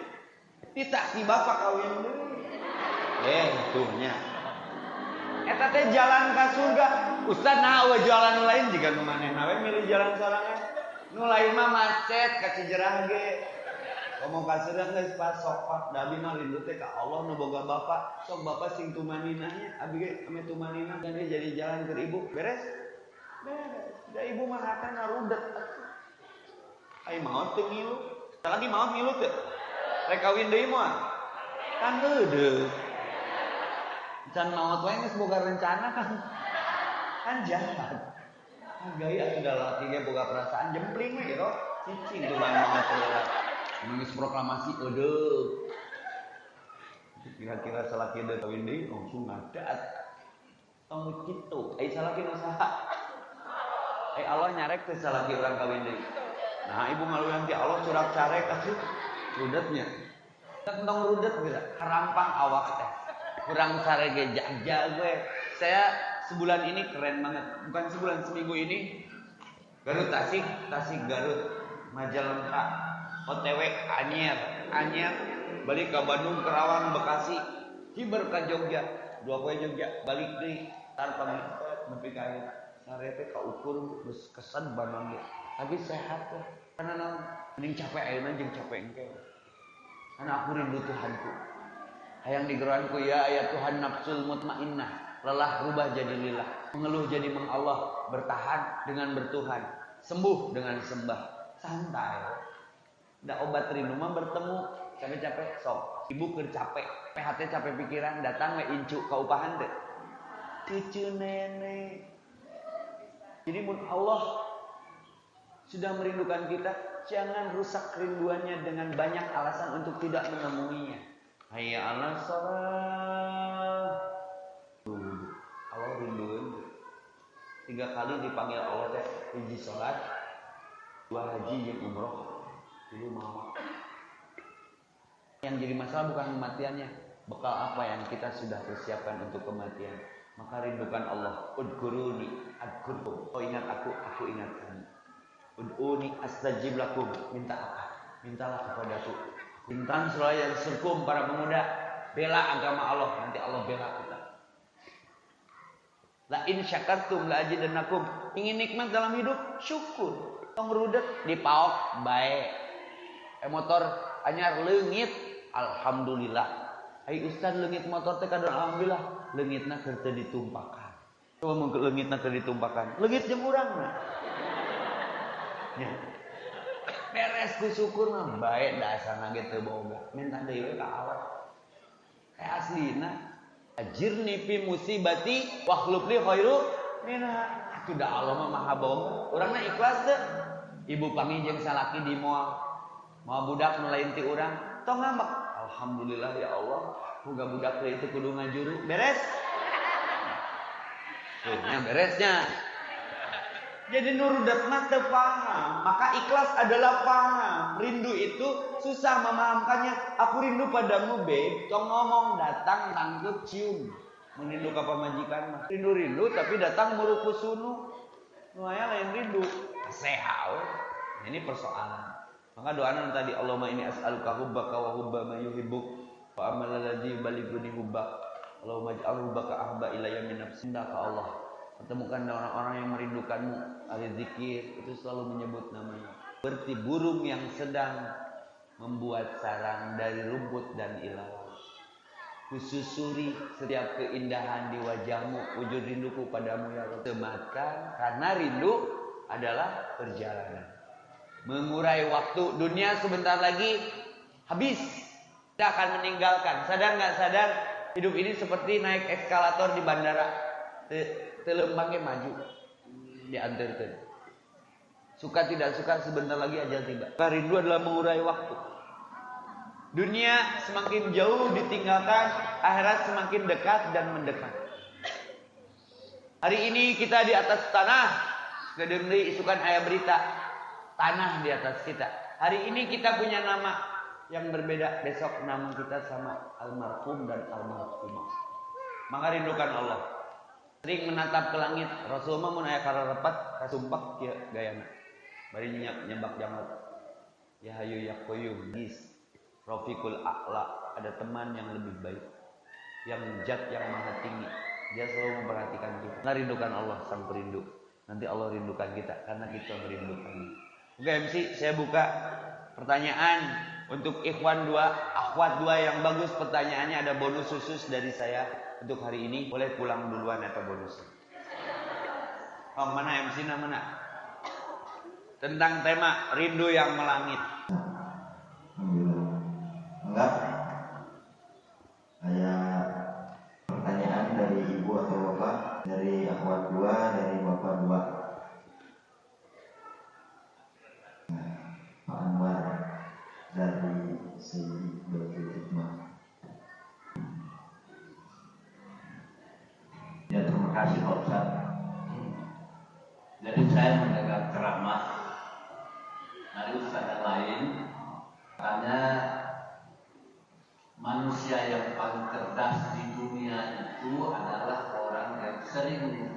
A: Tidak si bapak kawin deui. Eh, tuhnya. Eta teh jalan ke surga. Ustaz nah jalan lain jika nu manehna we milih jalan sorangan. Nu lain mah macet ka Cijerah ge. Ngomong ka surga geus pas sok pak dabi mah rindu teh ka Allah nu boga bapak. Sok bapak sing tumaninahnya abi ge ame dan jadi jalan ke ibu. Beres? Beres. Da ibu mah hata ngarudet. Ai maot teu ngilu. Lagi maot ngilu teu? Rek kawin deui moal. Kan heudeuk. Can maot wae geus boga rencana kan. Kan jahat. Gaya sudah laki ge boga perasaan jempling gitu. Cicing tuh bang teh. Nulis proklamasi eudeuk. Kira-kira salaki deui kawin deui langsung ngadat. Tong kitu. Ai salaki nu saha? eh Allah nyarek teh salaki orang kawin deui nah ibu ngaluyan ti Allah surat carek atuh rudetnya tentang rudet gitu harampang awak teh. Kurang sarege jajal gue. Saya sebulan ini keren banget. Bukan sebulan seminggu ini. Garut Tasik. Tasik Garut. Majalengka. OTW Anyer. Anyer balik ke Bandung Kerawang Bekasi. Hiber ke Jogja. Dua kue Jogja. Balik di tanpa nepi ka sarete ukur geus kesan banang tapi sehat lah karena naon mending capek ayeuna jeung capek engke. Karena aku rindu Tuhanku. Hayang digeranku ya ayat Tuhan nafsul mutmainnah. Lelah rubah jadi lillah mengeluh jadi meng Allah. Bertahan dengan bertuhan. Sembuh dengan sembah. Santai. Ndak obat rindu mah bertemu. Capek-capek sok. Ibu keur capek. PHT capek pikiran datang we incu kaupahan teh cucu nenek. Jadi Allah sudah merindukan kita, jangan rusak kerinduannya dengan banyak alasan untuk tidak menemuinya. Hayya ala salat. Allah rinduin. Tiga kali dipanggil Allah teh hiji salat, dua haji yang umroh, dulu mau. Yang jadi masalah bukan kematiannya, bekal apa yang kita sudah persiapkan untuk kematian. Maka rindukan Allah. Udkuruni adkurkum. Oh ingat aku, aku ingat kamu. Ud'uni astajib lakum. Minta apa? Mintalah kepadaku. Bintang suraya serkum para pemuda. Bela agama Allah. Nanti Allah bela kita. La in syakartum la ajidannakum. Ingin nikmat dalam hidup? Syukur. Tong rudet di paok baik. Eh motor anyar leungit. Alhamdulillah. Hai Ustaz leungit motor teh kadang alhamdulillah. Leungitna keur teu ditumpakan. Coba mun leungitna keur ditumpakan. Leungit jeung urang nah. Ya. Beres ku syukur mah bae dasarna ge teu boga. Minta deui we ka Allah. Kayak aslina ajirni fi musibati wa khlufli khairu minha. Atuh da Allah mah maha bohong. Urangna ikhlas teu. Ibu pangi jeung salaki di moal. Mau budak nu lain ti urang, tong ngambek. Alhamdulillah ya Allah, boga budak teh itu kudu ngajuru. Beres? Nya beresnya. Jadi nurudat mah teu paham, maka ikhlas adalah paham. Rindu itu susah memahamkannya. Aku rindu padamu, babe. Tong ngomong datang tangkep cium. Merindu ka pamajikan mah. Rindu-rindu tapi datang muruku sunu. Nu lain rindu. Sehat. Ini persoalan. Maka doa tadi Allahumma ini as'aluka hubbaka wa hubba ma yuhibbuk wa amal ladzi balighuni hubbak. Allahumma ij'al hubbaka ahba ilayya min Allah. Pertemukan orang-orang yang merindukanmu. Ahli zikir itu selalu menyebut namanya. Seperti burung yang sedang membuat sarang dari rumput dan ilalang. Kususuri setiap keindahan di wajahmu, wujud rinduku padamu ya Allah. Semakan karena rindu adalah perjalanan mengurai waktu dunia sebentar lagi habis kita akan meninggalkan sadar nggak sadar hidup ini seperti naik eskalator di bandara telembangnya maju diantarkan suka tidak suka sebentar lagi aja tiba rindu adalah mengurai waktu dunia semakin jauh ditinggalkan akhirat semakin dekat dan mendekat hari ini kita di atas tanah kedengri isukan ayah berita tanah di atas kita. Hari ini kita punya nama yang berbeda. Besok nama kita sama almarhum dan almarhumah. Maka rindukan Allah. Sering menatap ke langit. Rasulullah mun aya kararepat kasumpak kieu gayana. Bari nyembak jangat. Ya hayu ya qayyum. Gis. Rafiqul a'la. Ada teman yang lebih baik. Yang jat yang maha tinggi. Dia selalu memperhatikan kita. Nah rindukan Allah sang perindu. Nanti Allah rindukan kita karena kita merindukannya. Oke MC, saya buka pertanyaan untuk ikhwan dua, akhwat dua yang bagus pertanyaannya ada bonus khusus dari saya untuk hari ini. Boleh pulang duluan atau bonus. Oh mana MC mana? Tentang tema rindu yang melangit.
B: Enggak. Ada pertanyaan dari ibu atau bapak, dari akhwat dua, dari bapak dua. Pak Anwar dari Sayyid Baitul Hikmah.
C: Kasih Pak. Jadi saya mendengar ceramah dari Ustaz yang lain Katanya manusia yang paling cerdas di dunia itu adalah orang yang sering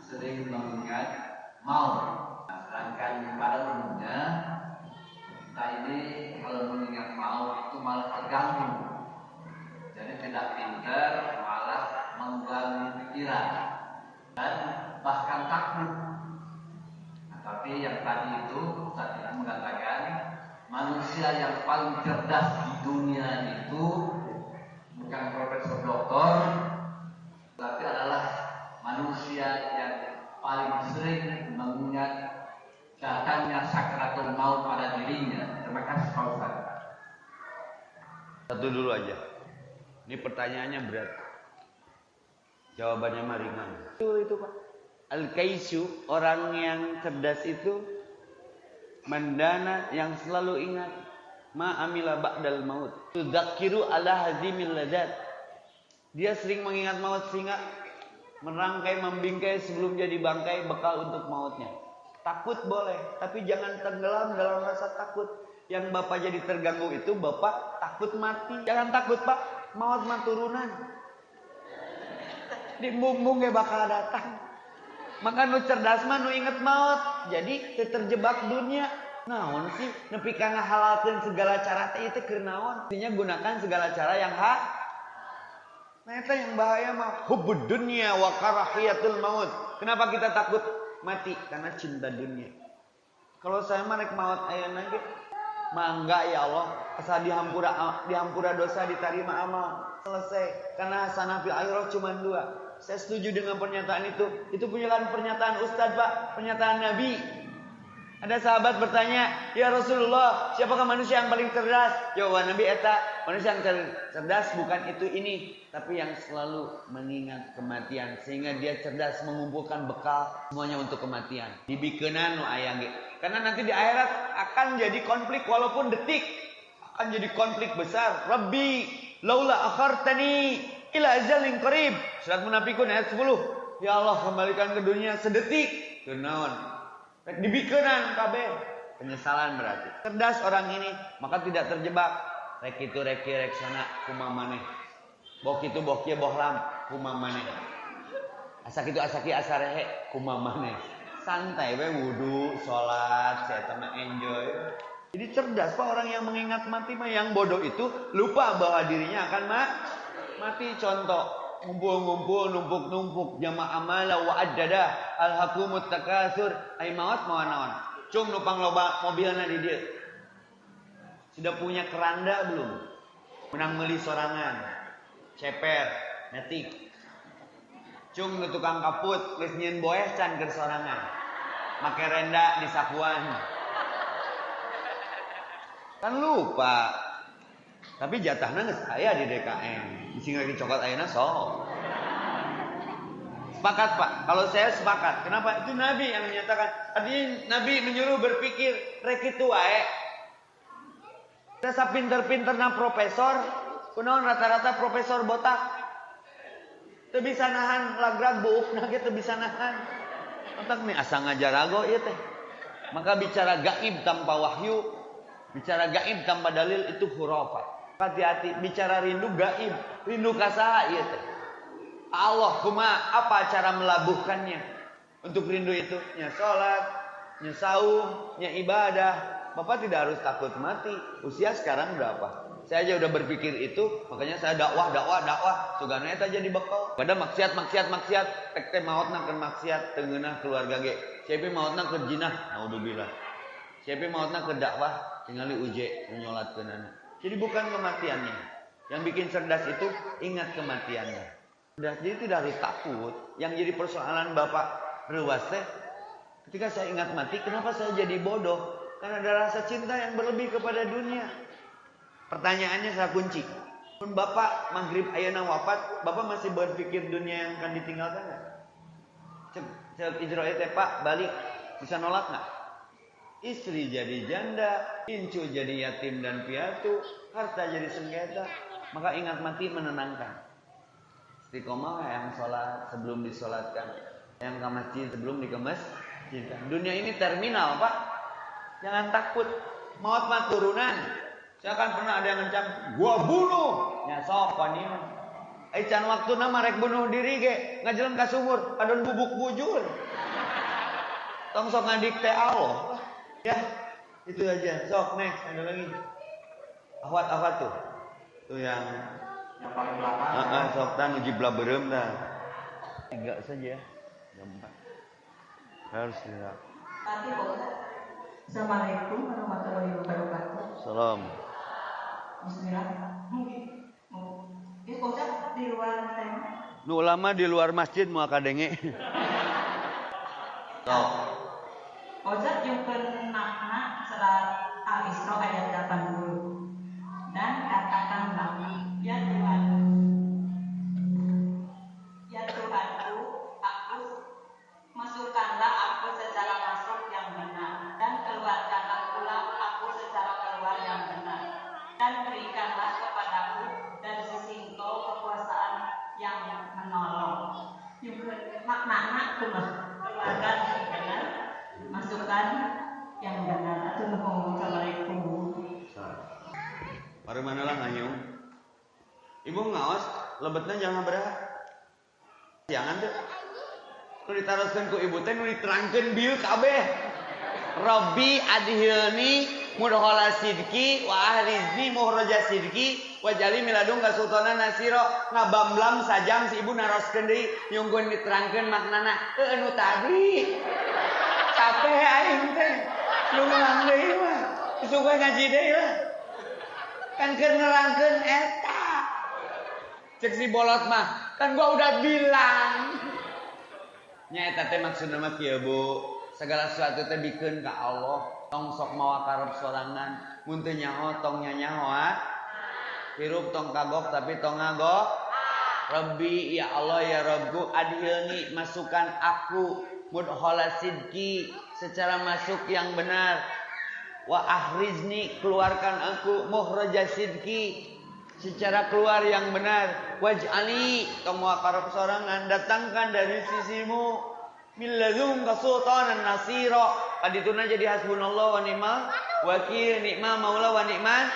C: sering mengingat mau. Nah, sedangkan pada umumnya kita ini kalau mengingat mau itu malah terganggu. Jadi tidak pintar malah mengganggu pikiran dan bahkan takut. Nah, tapi yang tadi itu Ustaz itu mengatakan manusia yang paling cerdas di dunia itu bukan profesor doktor tapi adalah manusia yang paling sering mengingat datangnya sakratul maut pada dirinya. Terima kasih Pak Ustaz.
A: Satu dulu aja. Ini pertanyaannya berat. Jawabannya mah ringan. Itu itu Pak. Al-Kaisu, orang yang cerdas itu mendana yang selalu ingat ma amila ba'dal maut. Tudzakiru ala hazimil ladzat. Dia sering mengingat maut sehingga merangkai membingkai sebelum jadi bangkai bekal untuk mautnya. Takut boleh, tapi jangan tenggelam dalam rasa takut. Yang Bapak jadi terganggu itu Bapak takut mati. Jangan takut Pak, maut mah turunan. di bumbung ge bakal datang. Maka nu cerdas mah nu inget maut. Jadi terjebak dunia. Naon sih nepi ka ngahalalkeun segala cara teh itu keur naon? Artinya gunakan segala cara yang hak. Nah, itu yang bahaya mah hubbud dunya wa karahiyatul maut. Kenapa kita takut mati? Karena cinta dunia. Kalau saya mah rek maut aya ge mangga ya Allah. Asal dihampura dihampura dosa diterima amal selesai. Karena hasanah fil akhirah cuma dua. Saya setuju dengan pernyataan itu. Itu bukan pernyataan Ustadz pak. Pernyataan Nabi. Ada sahabat bertanya, "Ya Rasulullah, siapakah manusia yang paling cerdas?" Jawaban Nabi eta, manusia yang cerdas bukan itu ini, tapi yang selalu mengingat kematian sehingga dia cerdas mengumpulkan bekal semuanya untuk kematian. Dibikenan nu aya Karena nanti di akhirat akan jadi konflik walaupun detik akan jadi konflik besar. Rabbi, laula akhartani ila ajalin qarib. Surat Munafikun ayat 10. Ya Allah, kembalikan ke dunia sedetik. Kenaon? Rek dibikenan kabeh. Penyesalan berarti. Cerdas orang ini, maka tidak terjebak. Rek itu rek rek sana kuma maneh. Boh itu boh kieu boh lam kuma maneh. Asak itu asaki asarehe kuma maneh. Santai we wudu, salat, saya mah enjoy. Jadi cerdas Pak orang yang mengingat mati mah yang bodoh itu lupa bahwa dirinya akan ma mati. Contoh ngumpul-ngumpul numpuk-numpuk jamaah amala wa addada alhaqumut takasur ai maut mau naon cung nupang loba mobilna di dia. Sudah punya keranda belum? Menang meli sorangan. Ceper netik cung nu tukang kaput geus boeh can keur sorangan make renda di sakuan kan lupa tapi jatahnya nggak saya di DKM. Sehingga lagi coklat ayana so. Sepakat Pak. Kalau saya sepakat. Kenapa? Itu Nabi yang menyatakan. Artinya Nabi menyuruh berpikir rek itu wae. Kita pinter-pinter na profesor, kunaon rata-rata profesor botak. Itu bisa nahan lagrag buuk nah gitu bisa nahan. Otak nih asa ngajarago ieu teh. Maka bicara gaib tanpa wahyu, bicara gaib tanpa dalil itu hurafat. Hati-hati bicara rindu gaib, rindu kasaha iya teh. Allah kuma apa cara melabuhkannya untuk rindu itu? Nya salat, nya saum, nya ibadah. Bapak tidak harus takut mati. Usia sekarang berapa? Saya aja udah berpikir itu, makanya saya dakwah, dakwah, dakwah. Sugana eta jadi bekal. Pada maksiat, maksiat, maksiat, tek teh mautna keur maksiat tengeunah keluarga ge. Siapa mautna keur jinah, naudzubillah. Siapa mautna keur dakwah, tinggali uje nyolatkeun anak. Jadi bukan kematiannya. Yang bikin cerdas itu ingat kematiannya. Jadi tidak harus takut. Yang jadi persoalan Bapak Rewas ketika saya ingat mati, kenapa saya jadi bodoh? Karena ada rasa cinta yang berlebih kepada dunia. Pertanyaannya saya kunci. Pun Bapak maghrib ayana wafat, Bapak masih berpikir dunia yang akan ditinggalkan nggak? Cek Israel Pak balik bisa nolak nggak? Istri jadi janda, incu jadi yatim dan piatu, harta jadi sengketa. Maka ingat mati menenangkan. Istiqomah yang sholat sebelum disolatkan. Yang ke masjid sebelum dikemas. Dunia ini terminal pak. Jangan takut. Maut mah turunan. Saya kan pernah ada yang ngencam, gua bunuh. Ya sok nih. Eh can waktu nama rek bunuh diri ge ngajalan ke sumur, adon bubuk bujur. Tong sok ngadik teh Allah. Ya, itu aja. Sok next, ada lagi. Ahwat ahwat tuh. Tuh yang
B: yang paling.
A: Ah, ah sok tan uji blaberem dah. Enggak saja. Gampang. Harus tidak.
D: Assalamualaikum warahmatullahi wabarakatuh.
A: Salam.
D: Bismillah. Ini kocak di luar tema.
A: Nu ulama di luar masjid mau kadenge.
D: Ojat yang bermakna serat Al-Isra ayat 80
A: Ibu ngaos, lebetnya jangan berat. Jangan tuh. Nu diteruskeun ku ibu teh nu diterangkeun bieu kabeh. Rabbi adhilni mudkhala sidki wa ahrizni muhraja sidki wa jali miladung ka sultana nasiro. Ngabamblam sajam si ibu naroskeun deui nyungkeun diterangkeun maknana. Heuh nu tadi capek aing teh. Nu ngulang deui mah. Suka ngaji deui lah kan keur nerangkeun eta cek si bolot mah. Kan gua udah bilang. Nya eta teh maksudna mah kieu Bu. Segala sesuatu teh bikin ke Allah. Tong sok mawa karep sorangan. Mun teu nyaho tong nyanyaho hirup tong kagok tapi tong ngagok Rabbi ya Allah ya Rabbu adhilni masukkan aku. Mudkhala sidki secara masuk yang benar. Wa ahrizni keluarkan aku muhraja sidki secara keluar yang benar. Waj'ali tong mawa karep sorangan datangkan dari sisimu. Min ladunka sultanan nasira. Kadituna jadi hasbunallah wa ni'mal wakil nikmah maula wa ni'man.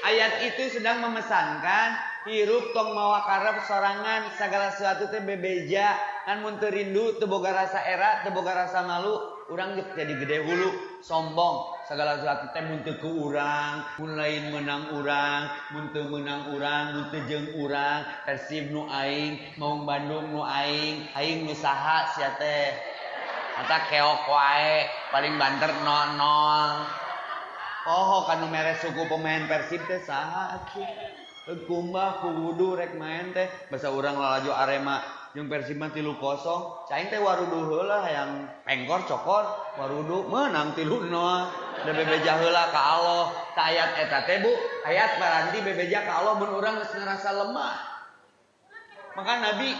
A: Ayat itu sedang memesankan hirup tong mawa karep sorangan segala sesuatu teh bebeja kan mun rindu teu boga rasa era teu boga rasa malu. Urang jadi gede hulu sombong segala sesuatu teh muntah ke urang mun lain menang urang muntah menang urang muntah jeng urang persib nu aing mau Bandung nu aing aing nu saha sia teh. Eta keok wae paling banter nol nol oh kanu mere suku pemain persib teh saha atuh. Kumbah ku wudu rek main teh. Bahasa urang lalajo arema. Jeung Persib mah 3-0. Caing teh warudu heula hayang pengkor cokor warudu menang 3-0. Da bebeja heula ka Allah. Ta ayat eta teh Bu, ayat baranti bebeja ka Allah mun urang geus ngerasa lemah. Maka Nabi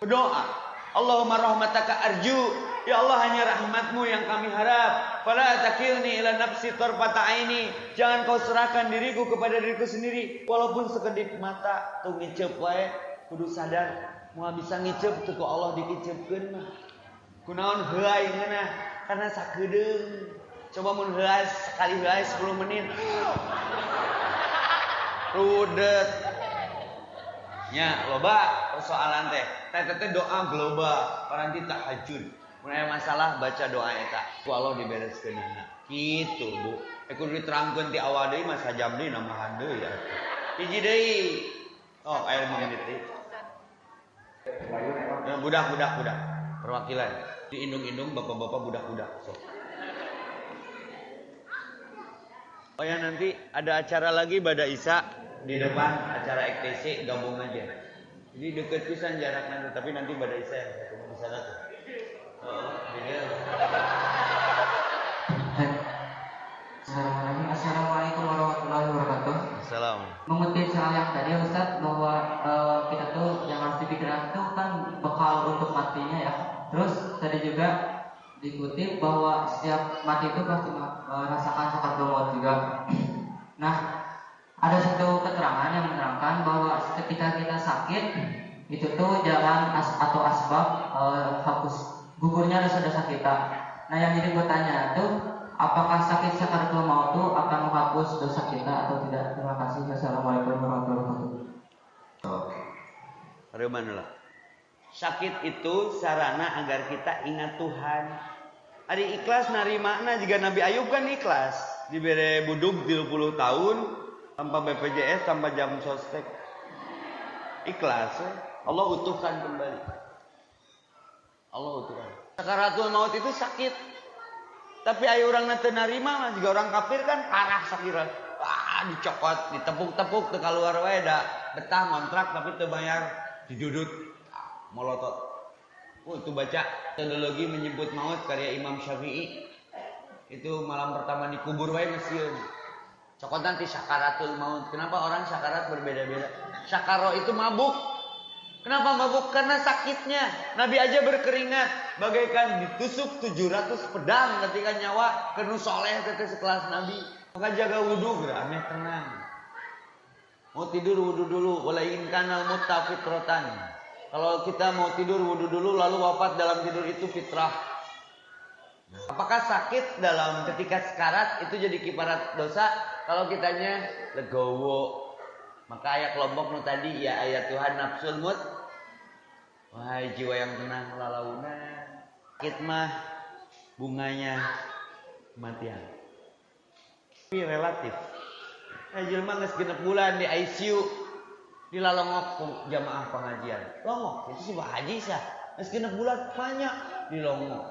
A: berdoa, Allahumma rahmataka arju Ya Allah hanya rahmatmu yang kami harap. Fala takilni ila nafsi tarfata aini. Jangan kau serahkan diriku kepada diriku sendiri. Walaupun sekedip mata. Tuh ngicep wae. Kudu sadar. Mau bisa ngicep tuh ku Allah dikicepkeun mah. Kunaon heulai ngana. Karena sakedeung. Coba mun heulai sekali heulai 10 menit. Rudet. Ya, loba persoalan teh. Teh teh doa global, paranti tahajud. Mulai masalah baca doa eta. Ku Allah dibereskeun. Gitu, Bu. Eh kudu diterangkeun ti awal deui mah sajam deui namahan deui ya. Hiji deui. Oh, aya 5 menit deui. Ya, budak, budak, budak. Perwakilan. Diindung-indung bapak-bapak budak-budak. So. Oh ya nanti ada acara lagi pada Isa di depan acara EKTC gabung aja. Jadi deket pisan jaraknya tapi nanti pada Isa yang ketemu di sana tuh.
E: Assalamualaikum warahmatullahi wabarakatuh.
A: Salam.
E: Mengutip soal yang tadi Ustaz bahwa eh, kita tuh yang harus dipikirkan itu kan bekal untuk matinya ya. Terus tadi juga dikutip bahwa setiap mati itu pasti merasakan sakaratul maut juga. Nah, ada satu keterangan yang menerangkan bahwa ketika kita sakit itu tuh jalan as atau asbab eh, hapus gugurnya dosa-dosa kita. Nah yang jadi gue tanya tuh, apakah sakit sakaratul maut itu akan menghapus dosa kita atau tidak? Terima kasih. Assalamualaikum warahmatullahi wabarakatuh.
A: Hari mana lah? Sakit itu sarana agar kita ingat Tuhan. Ada ikhlas narimana jika Nabi Ayub kan ikhlas. Diberi buduk 30 tahun tanpa BPJS tanpa jam sostek. Ikhlas. Ya. Allah utuhkan kembali. Allah utuhkan. Sakaratul maut itu sakit. Tapi ayo orang nanti narima juga orang kafir kan parah sakira. Ah dicokot, ditepuk-tepuk teu keluar wae da betah kontrak tapi teu bayar dijudut ah, molotot. Oh itu baca teknologi menyebut maut karya Imam Syafi'i. Itu malam pertama dikubur wae mesieun. Cokotan ti sakaratul maut. Kenapa orang sakarat berbeda-beda? Sakaro itu mabuk, Kenapa mabuk? Karena sakitnya. Nabi aja berkeringat. Bagaikan ditusuk 700 pedang ketika nyawa. Kenu soleh ketika sekelas Nabi. Maka jaga wudhu. Aneh tenang. Mau tidur wudhu dulu. Walain kanal mutta fitrotan. Kalau kita mau tidur wudhu dulu. Lalu wafat dalam tidur itu fitrah. Apakah sakit dalam ketika sekarat itu jadi kiparat dosa? Kalau kitanya legowo, maka ayat kelompok nu tadi ya ayat Tuhan nafsul mut Wahai jiwa yang tenang lalauna. Sakit mah bunganya kematian. Tapi relatif. Eh jelema geus genep bulan di ICU di lalongok jamaah pengajian. Longok itu sih haji sah. Geus genep bulan banyak di longok.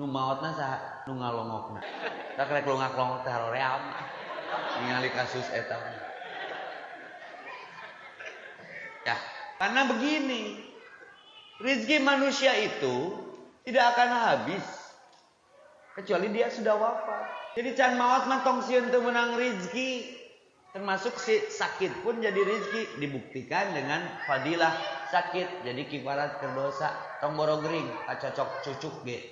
A: Nu maotna saha? Nu ngalongokna. Tak rek longak-longok teh hoream. Ningali kasus eta. Ya, karena begini. Rizki manusia itu tidak akan habis kecuali dia sudah wafat. Jadi can maut mantong sieun teu menang rizki. Termasuk si sakit pun jadi rizki dibuktikan dengan fadilah sakit jadi kifarat kerdosa tong borogring kacocok cucuk ge.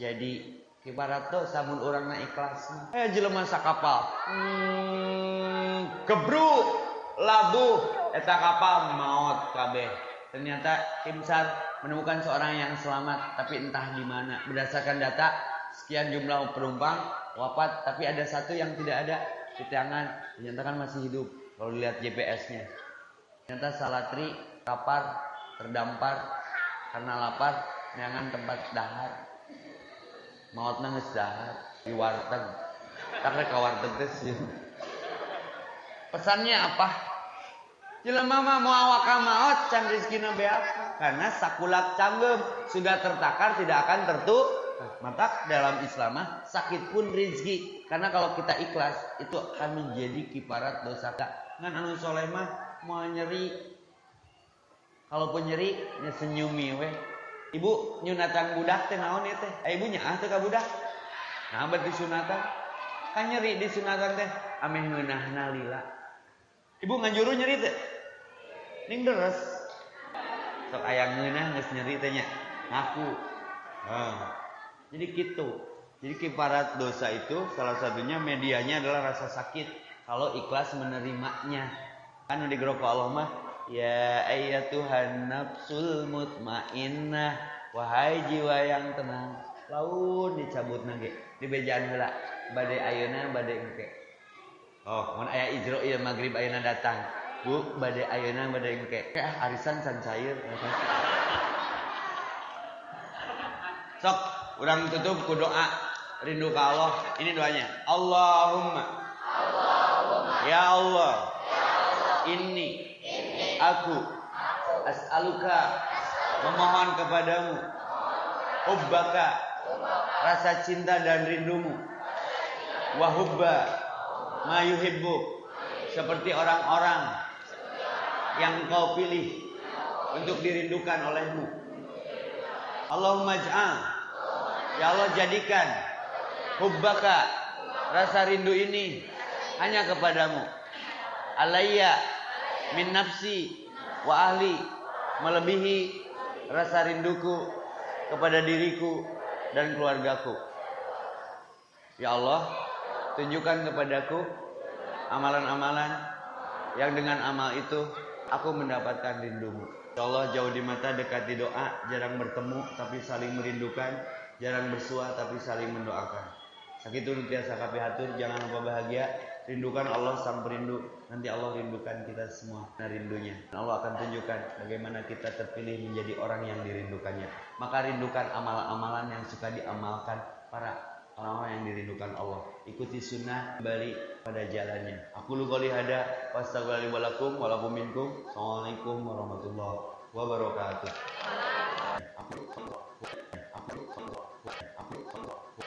A: Jadi kifarat tuh samun orang na ikhlas. Eh jelema sakapal. Hmm, kebruk labuh eta kapal maut kabeh. Ternyata tim SAR menemukan seorang yang selamat tapi entah di mana. Berdasarkan data sekian jumlah penumpang wafat tapi ada satu yang tidak ada di tangan dinyatakan masih hidup kalau dilihat GPS-nya. Ternyata Salatri lapar, terdampar karena lapar neangan tempat dahar. Maut nangis dahar di warteg. Karena ke warteg Pesannya apa? Jelema mah mau awak maot can rezekina apa? Karena sakulak canggem sudah tertakar tidak akan tertu. Maka dalam Islam mah sakit pun rezeki. Karena kalau kita ikhlas itu akan menjadi kiparat dosa ka. Ngan anu soleh mah mau nyeri. Kalaupun nyeri nya senyumi we. Ibu nyunatan budak teh naon ya teh? Eh, ibu nyaah teh ka budak. Nah, berarti sunatan. Kan nyeri di sunatan teh ameh ngeunahna lila. Ibu nganjuru nyeri teh. Ning deres. Sok aya ngeunah geus nyeri teh nya. Ngaku. Nah. Jadi gitu. Jadi kiparat dosa itu salah satunya medianya adalah rasa sakit. Kalau ikhlas menerimanya. Kan di geroko Allah mah Ya Tuhan nafsul mutmainnah Wahai jiwa yang tenang Laun dicabut nage Di bejaan heula Badai ayeuna badai engke Oh, mun aya Ijroil maghrib ayeuna datang. Bu, badai ayeuna badai engke. Eh, arisan can cair. Sok, urang tutup ku doa rindu ke Allah. Ini doanya. Allahumma. Allahumma. Ya Allah. Ya Allah. Inni. Aku. As'aluka. Memohon kepadamu. Hubbaka. Rasa cinta dan rindumu. Wahubba mayuhibbu seperti orang-orang yang engkau pilih untuk dirindukan olehmu. Allahumma ja'al ya Allah jadikan hubbaka rasa rindu ini hanya kepadamu. Alayya min nafsi wa ahli melebihi rasa rinduku kepada diriku dan keluargaku. Ya Allah, tunjukkan kepadaku amalan-amalan yang dengan amal itu aku mendapatkan rindumu. Allah jauh di mata dekat di doa, jarang bertemu tapi saling merindukan, jarang bersua tapi saling mendoakan. Sakitu tiasa kapi hatur, jangan lupa bahagia, rindukan Allah sang perindu. Nanti Allah rindukan kita semua nah rindunya. Allah akan tunjukkan bagaimana kita terpilih menjadi orang yang dirindukannya. Maka rindukan amalan-amalan yang suka diamalkan para orang-orang yang dirindukan Allah. Ikuti sunnah kembali pada jalannya. Aku lu kali hada wassalamualaikum walakum minkum. Assalamualaikum warahmatullahi wabarakatuh.